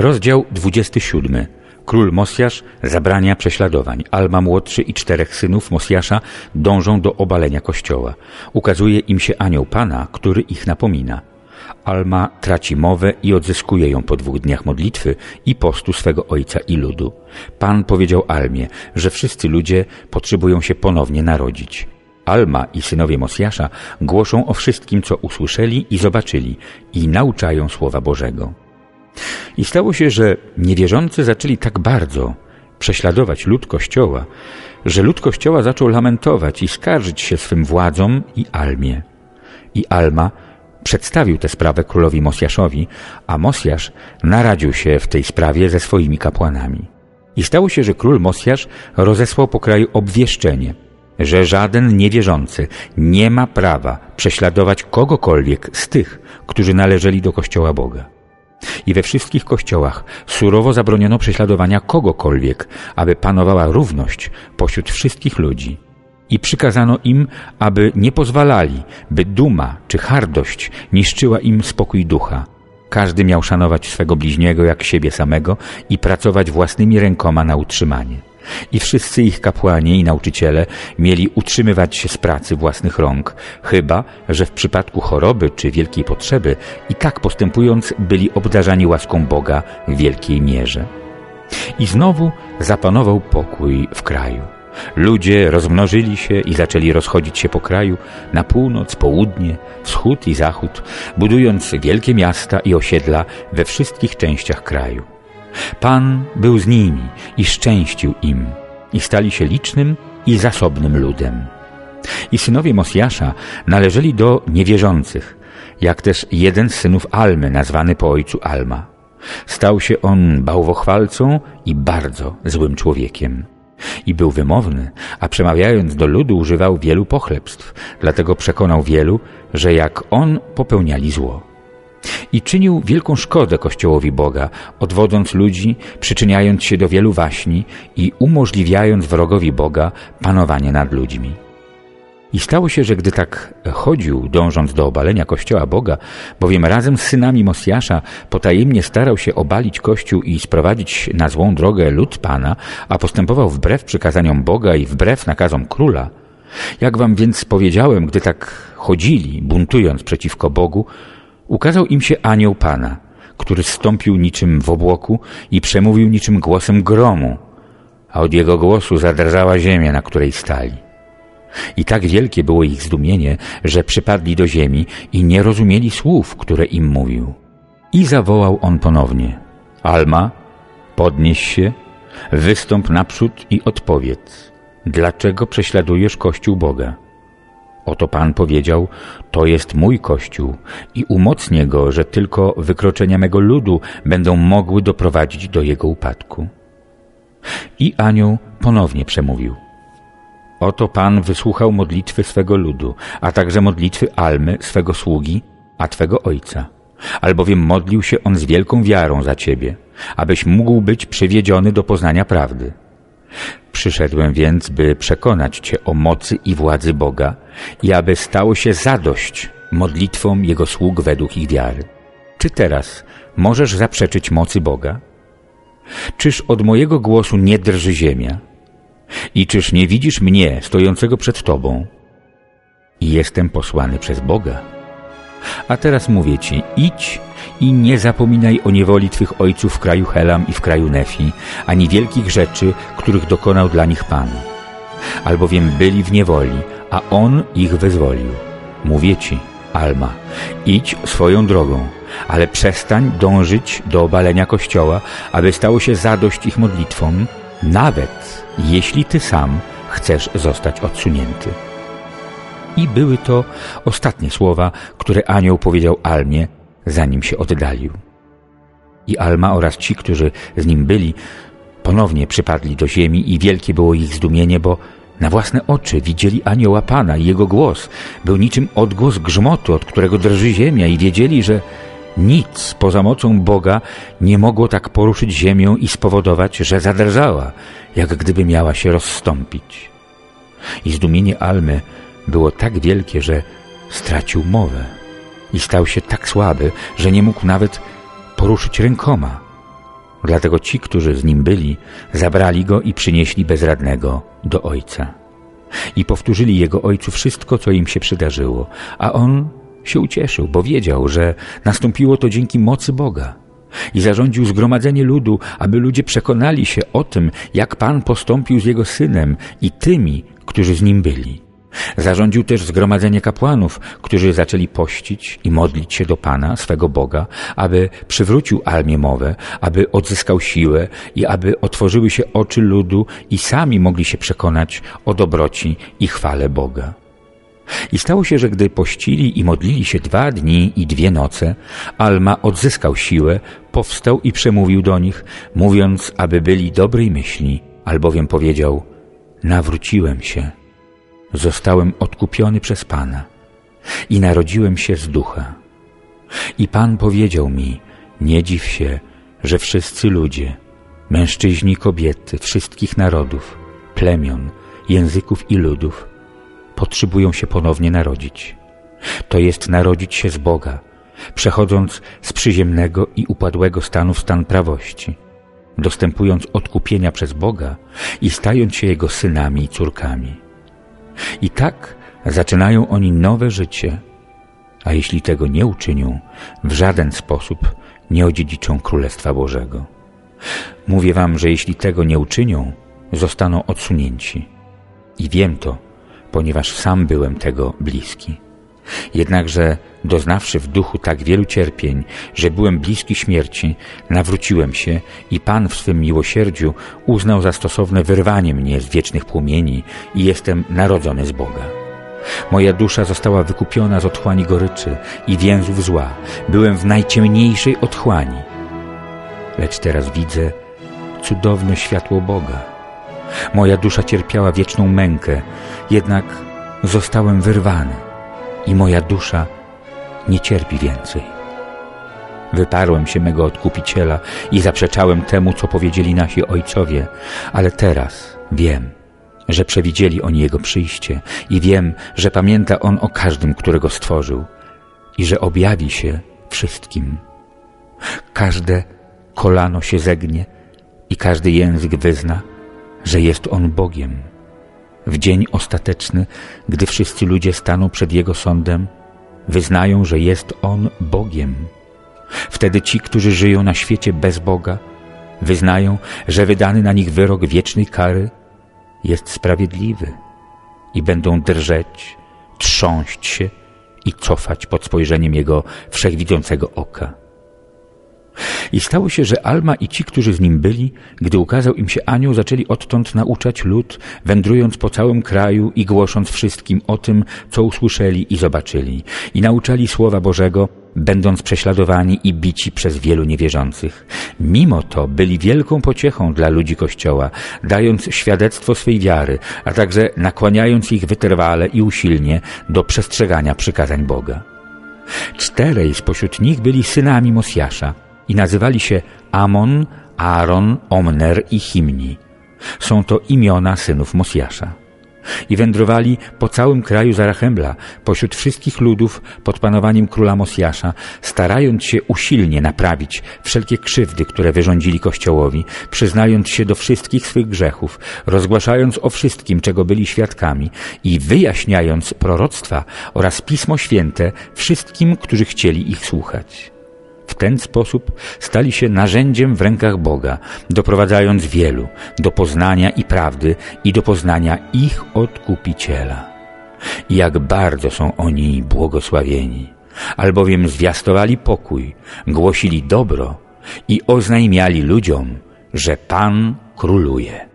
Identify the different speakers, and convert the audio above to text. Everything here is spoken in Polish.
Speaker 1: Rozdział 27. Król Mosjasz zabrania prześladowań. Alma młodszy i czterech synów Mosjasza dążą do obalenia kościoła. Ukazuje im się anioł Pana, który ich napomina. Alma traci mowę i odzyskuje ją po dwóch dniach modlitwy i postu swego ojca i ludu. Pan powiedział Almie, że wszyscy ludzie potrzebują się ponownie narodzić. Alma i synowie Mosjasza głoszą o wszystkim, co usłyszeli i zobaczyli i nauczają Słowa Bożego. I stało się, że niewierzący zaczęli tak bardzo prześladować lud Kościoła, że lud Kościoła zaczął lamentować i skarżyć się swym władzom i Almie. I Alma przedstawił tę sprawę królowi Mosjaszowi, a Mosjasz naradził się w tej sprawie ze swoimi kapłanami. I stało się, że król Mosjasz rozesłał po kraju obwieszczenie, że żaden niewierzący nie ma prawa prześladować kogokolwiek z tych, którzy należeli do Kościoła Boga. I we wszystkich kościołach surowo zabroniono prześladowania kogokolwiek, aby panowała równość pośród wszystkich ludzi. I przykazano im, aby nie pozwalali, by duma czy hardość niszczyła im spokój ducha. Każdy miał szanować swego bliźniego jak siebie samego i pracować własnymi rękoma na utrzymanie. I wszyscy ich kapłani i nauczyciele mieli utrzymywać się z pracy własnych rąk, chyba, że w przypadku choroby czy wielkiej potrzeby i tak postępując byli obdarzani łaską Boga w wielkiej mierze. I znowu zapanował pokój w kraju. Ludzie rozmnożyli się i zaczęli rozchodzić się po kraju na północ, południe, wschód i zachód, budując wielkie miasta i osiedla we wszystkich częściach kraju. Pan był z nimi i szczęścił im i stali się licznym i zasobnym ludem. I synowie Mosjasza należeli do niewierzących, jak też jeden z synów Almy, nazwany po ojcu Alma. Stał się on bałwochwalcą i bardzo złym człowiekiem. I był wymowny, a przemawiając do ludu używał wielu pochlebstw, dlatego przekonał wielu, że jak on popełniali zło i czynił wielką szkodę Kościołowi Boga, odwodząc ludzi, przyczyniając się do wielu waśni i umożliwiając wrogowi Boga panowanie nad ludźmi. I stało się, że gdy tak chodził, dążąc do obalenia Kościoła Boga, bowiem razem z synami Mosjasza potajemnie starał się obalić Kościół i sprowadzić na złą drogę lud Pana, a postępował wbrew przykazaniom Boga i wbrew nakazom króla, jak wam więc powiedziałem, gdy tak chodzili, buntując przeciwko Bogu, ukazał im się anioł Pana, który zstąpił niczym w obłoku i przemówił niczym głosem gromu, a od jego głosu zadrżała ziemia, na której stali. I tak wielkie było ich zdumienie, że przypadli do ziemi i nie rozumieli słów, które im mówił. I zawołał on ponownie: Alma, podnieś się, wystąp naprzód i odpowiedz: Dlaczego prześladujesz Kościół Boga? Oto Pan powiedział, to jest mój Kościół i umocnię go, że tylko wykroczenia mego ludu będą mogły doprowadzić do jego upadku. I anioł ponownie przemówił. Oto Pan wysłuchał modlitwy swego ludu, a także modlitwy Almy, swego sługi, a Twego Ojca. Albowiem modlił się on z wielką wiarą za Ciebie, abyś mógł być przywiedziony do poznania prawdy. Przyszedłem więc, by przekonać Cię o mocy i władzy Boga i aby stało się zadość modlitwom Jego sług według ich wiary. Czy teraz możesz zaprzeczyć mocy Boga? Czyż od mojego głosu nie drży ziemia? I czyż nie widzisz mnie stojącego przed Tobą? I jestem posłany przez Boga. A teraz mówię Ci, idź i nie zapominaj o niewoli Twych ojców w kraju Helam i w kraju Nefi, ani wielkich rzeczy, których dokonał dla nich Pan. Albowiem byli w niewoli, a On ich wyzwolił. Mówię Ci, Alma, idź swoją drogą, ale przestań dążyć do obalenia Kościoła, aby stało się zadość ich modlitwom, nawet jeśli Ty sam chcesz zostać odsunięty. I były to ostatnie słowa, które anioł powiedział Almie, zanim się oddalił. I Alma oraz ci, którzy z nim byli, ponownie przypadli do ziemi i wielkie było ich zdumienie, bo na własne oczy widzieli anioła Pana i jego głos był niczym odgłos grzmotu, od którego drży ziemia i wiedzieli, że nic poza mocą Boga nie mogło tak poruszyć ziemię i spowodować, że zadrżała, jak gdyby miała się rozstąpić. I zdumienie Almy było tak wielkie, że stracił mowę i stał się tak słaby, że nie mógł nawet poruszyć rękoma. Dlatego ci, którzy z nim byli, zabrali go i przynieśli bezradnego do ojca. I powtórzyli jego ojcu wszystko, co im się przydarzyło, a on się ucieszył, bo wiedział, że nastąpiło to dzięki mocy Boga. I zarządził zgromadzenie ludu, aby ludzie przekonali się o tym, jak Pan postąpił z jego synem i tymi, którzy z nim byli. Zarządził też zgromadzenie kapłanów, którzy zaczęli pościć i modlić się do Pana, swego Boga, aby przywrócił Almie mowę, aby odzyskał siłę i aby otworzyły się oczy ludu i sami mogli się przekonać o dobroci i chwale Boga. I stało się, że gdy pościli i modlili się dwa dni i dwie noce, Alma odzyskał siłę, powstał i przemówił do nich, mówiąc, aby byli dobrej myśli, albowiem powiedział, nawróciłem się zostałem odkupiony przez Pana i narodziłem się z ducha. I Pan powiedział mi, nie dziw się, że wszyscy ludzie, mężczyźni, kobiety, wszystkich narodów, plemion, języków i ludów, potrzebują się ponownie narodzić. To jest narodzić się z Boga, przechodząc z przyziemnego i upadłego stanu w stan prawości, dostępując odkupienia przez Boga i stając się Jego synami i córkami. I tak zaczynają oni nowe życie, a jeśli tego nie uczynią, w żaden sposób nie odziedziczą Królestwa Bożego. Mówię wam, że jeśli tego nie uczynią, zostaną odsunięci. I wiem to, ponieważ sam byłem tego bliski. Jednakże doznawszy w duchu tak wielu cierpień, że byłem bliski śmierci, nawróciłem się i Pan w swym miłosierdziu uznał za stosowne wyrwanie mnie z wiecznych płomieni i jestem narodzony z Boga. Moja dusza została wykupiona z otchłani goryczy i więzów zła. Byłem w najciemniejszej otchłani. Lecz teraz widzę cudowne światło Boga. Moja dusza cierpiała wieczną mękę, jednak zostałem wyrwany i moja dusza nie cierpi więcej. Wyparłem się mego odkupiciela i zaprzeczałem temu, co powiedzieli nasi ojcowie, ale teraz wiem, że przewidzieli oni jego przyjście i wiem, że pamięta on o każdym, którego stworzył i że objawi się wszystkim. Każde kolano się zegnie i każdy język wyzna, że jest on Bogiem. W dzień ostateczny, gdy wszyscy ludzie staną przed Jego sądem, wyznają, że jest On Bogiem. Wtedy ci, którzy żyją na świecie bez Boga, wyznają, że wydany na nich wyrok wiecznej kary jest sprawiedliwy i będą drżeć, trząść się i cofać pod spojrzeniem Jego wszechwidzącego oka. I stało się, że Alma i ci, którzy z nim byli, gdy ukazał im się anioł, zaczęli odtąd nauczać lud, wędrując po całym kraju i głosząc wszystkim o tym, co usłyszeli i zobaczyli. I nauczali Słowa Bożego, będąc prześladowani i bici przez wielu niewierzących. Mimo to byli wielką pociechą dla ludzi Kościoła, dając świadectwo swej wiary, a także nakłaniając ich wytrwale i usilnie do przestrzegania przykazań Boga. Czterej spośród nich byli synami Mosjasza – i nazywali się Amon, Aaron, Omner i Himni. Są to imiona synów Mosjasza. I wędrowali po całym kraju Zarachembla, pośród wszystkich ludów pod panowaniem króla Mosjasza, starając się usilnie naprawić wszelkie krzywdy, które wyrządzili Kościołowi, przyznając się do wszystkich swych grzechów, rozgłaszając o wszystkim, czego byli świadkami i wyjaśniając proroctwa oraz Pismo Święte wszystkim, którzy chcieli ich słuchać. W ten sposób stali się narzędziem w rękach Boga, doprowadzając wielu do poznania i prawdy i do poznania ich Odkupiciela. I jak bardzo są oni błogosławieni, albowiem zwiastowali pokój, głosili dobro i oznajmiali ludziom, że Pan króluje.